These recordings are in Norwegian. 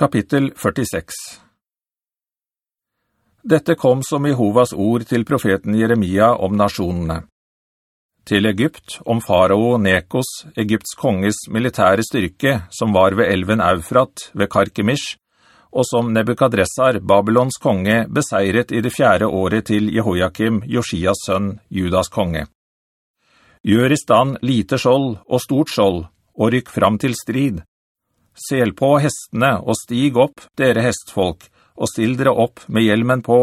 Kapittel 46 Dette kom som Jehovas ord til profeten Jeremia om nasjonene. Til Egypt om farao Nekos, Egypts konges militære styrke, som var ved elven Eufrat ved Karkemish, og som Nebukadressar, Babylons konge, beseiret i det fjerde året til Jehoiakim, Josias sønn, Judas konge. Gjør i stand lite skjold og stort skjold, og rykk fram til strid, Sel på hestene og stig opp, dere hestfolk, og still dere opp med hjelmen på.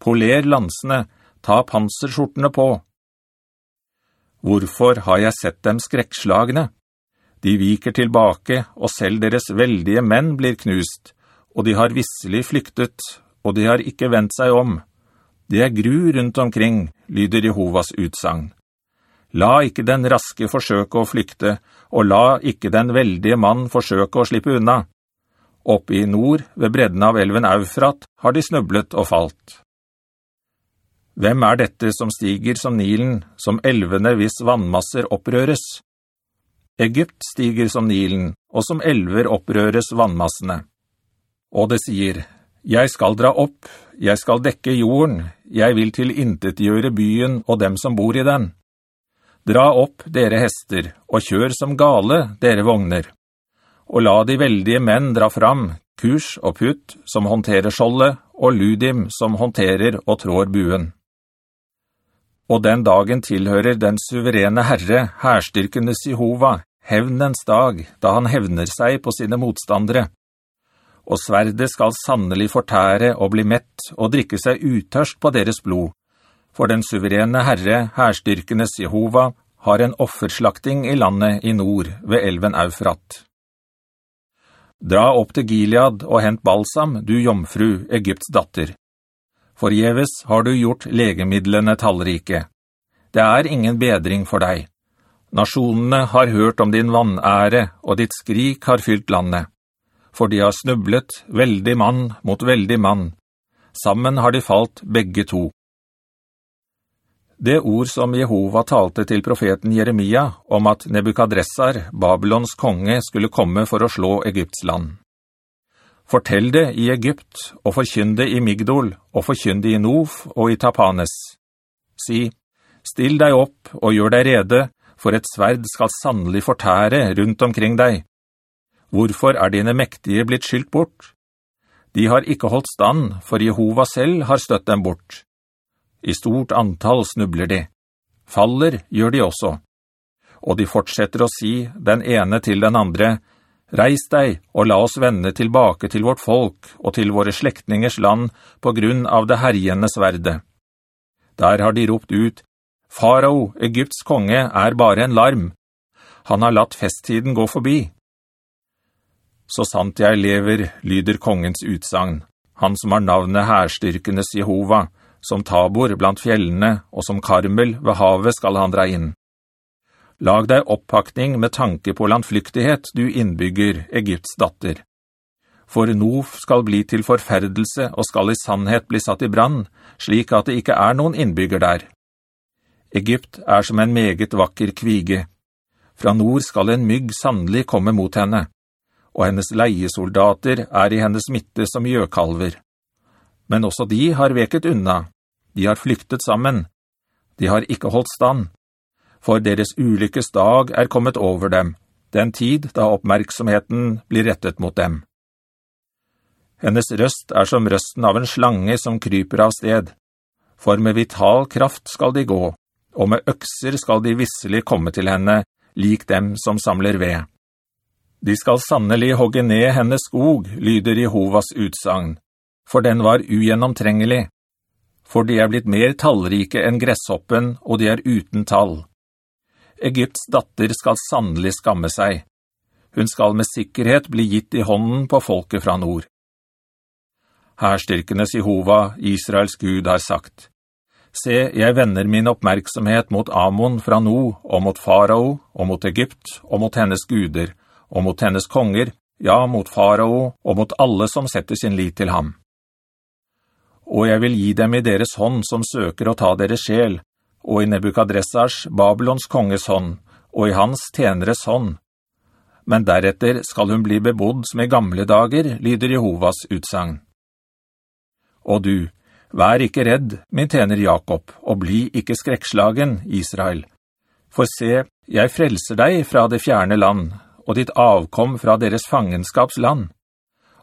Poler lansene, ta panserskjortene på. Hvorfor har jeg sett dem skrekslagne? De viker tilbake, og selv deres veldige menn blir knust, og de har visselig flyktet, og de har ikke vendt seg om. Det er gru rundt omkring, lyder Jehovas utsang. La ikke den raske forsøke å flykte, og la ikke den veldige mann forsøke å slippe unna. Oppe i nord, ved bredden av elven Eufrat, har de snublet og falt. Hvem er dette som stiger som Nilen, som elvene hvis vannmasser opprøres? Egypt stiger som Nilen, og som elver opprøres vannmassene. Og det sier, «Jeg skal dra opp, jeg skal dekke jorden, jeg vil til intetgjøre byen og dem som bor i den.» Dra opp, dere hester, og kjør som gale, dere vogner. Og la de veldige menn dra fram, kurs og putt, som håndterer skjoldet, og ludim, som håndterer og trår buen. Og den dagen tilhører den suverene Herre, herstyrkenes Jehova, hevnens dag, da han hevner seg på sine motstandere. Og sverdet skal sannelig fortære og bli mett og drikke seg utørst på deres blod, for den suverene Herre, herstyrkenes Jehova, har en offerslakting i landet i nord ved elven Eufrat. Dra opp til Gilead og hent balsam, du jomfru, Egypts datter. Forjeves har du gjort legemidlene tallrike. Det er ingen bedring for deg. Nasjonene har hørt om din vannære, og ditt skrik har fylt landet. For de har snublet, veldig mann mot veldig mann. Sammen har de falt begge to. Det ord som Jehova talte til profeten Jeremia om at Nebukadressar, Babylons konge, skulle komme for å slå Egypts land. Fortell det i Egypt, og forkynn det i Migdol, og forkynn det i Nof og i Tapanes. Si, still deg opp og gjør deg rede, for et sverd skal sannelig fortære rundt omkring deg. Hvorfor er dine mektige blitt skylt bort? De har ikke holdt stand, for Jehova selv har støtt dem bort. I stort antall snubler de. Faller gjør de også. Og de fortsetter å si, den ene til den andre, «Reis deg, og la oss vende tilbake til vårt folk og til våre slektingers land på grunn av det herjende sverde.» Der har de ropt ut, «Farao, Egypts konge, er bare en larm. Han har latt festtiden gå forbi.» Så sant jeg lever, lyder kongens utsagn, han som har navnet herstyrkenes Jehova, som Tabor blant fjellene, og som Karmel ved havet skal han dra inn. Lag deg opppakning med tanke på landflyktighet, du innbygger, Egypts datter. For Nof skal bli til forferdelse og skal i sannhet bli satt i brand, slik at det ikke er noen innbygger der. Egypt er som en meget vakker kvige. Fra nord skal en mygg sannelig komme mot henne, og hennes leiesoldater er i hennes midte som gjøkalver men også de har veket unna. De har flyktet sammen. De har ikke holdt stand. For deres ulykkes dag er kommet over dem, den tid da oppmerksomheten blir rettet mot dem. Hennes røst er som røsten av en slange som kryper av sted. For med vital kraft skal de gå, og med økser skal de visselig komme til henne, lik dem som samler ved. De skal sannelig hogge ned hennes skog, lyder Jehovas utsagn for den var ugjennomtrengelig. For de er blitt mer tallrike enn gresshoppen, og de er uten tall. Egypts datter skal sannelig skamme seg. Hun skal med sikkerhet bli gitt i hånden på folket fra nord. Herstyrkenes Jehova, Israels Gud, har sagt, «Se, jeg vender min oppmerksomhet mot Amon fra nord, og mot Farao, og mot Egypt, og mot hennes guder, og mot hennes konger, ja, mot Farao, og mot alle som setter sin lit til ham.» Og jeg vil gi dem i deres hånd som søker å ta deres sjel, og i Nebukadressars, Babylons konges hånd, og i hans tjeneres hånd. men deretter skal hun bli bebodd som i gamle dager, lyder Jehovas utsagn. Og du, vær ikke redd, min tjener Jakob, og bli ikke skrekslagen, Israel. For se, jeg frelser deg fra det fjerne land, og ditt avkom fra deres fangenskapsland.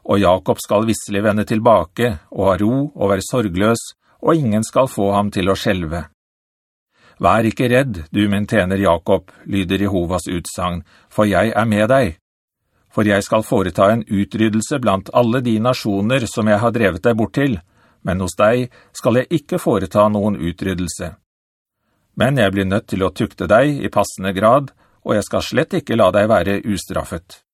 Og Jakob skal visselig vende tilbake, og ha ro og være sorgløs, og ingen skal få ham til å skjelve. Vær ikke redd, du min tjener Jakob, lyder Jehovas utsagn, for jeg er med deg. For jeg skal foreta en utryddelse blant alle de nasjoner som jeg har drevet deg bort til, men hos deg skal jeg ikke foreta noen utryddelse. Men jeg blir nødt til å tukte deg i passende grad, og jeg skal slett ikke la deg være ustraffet.»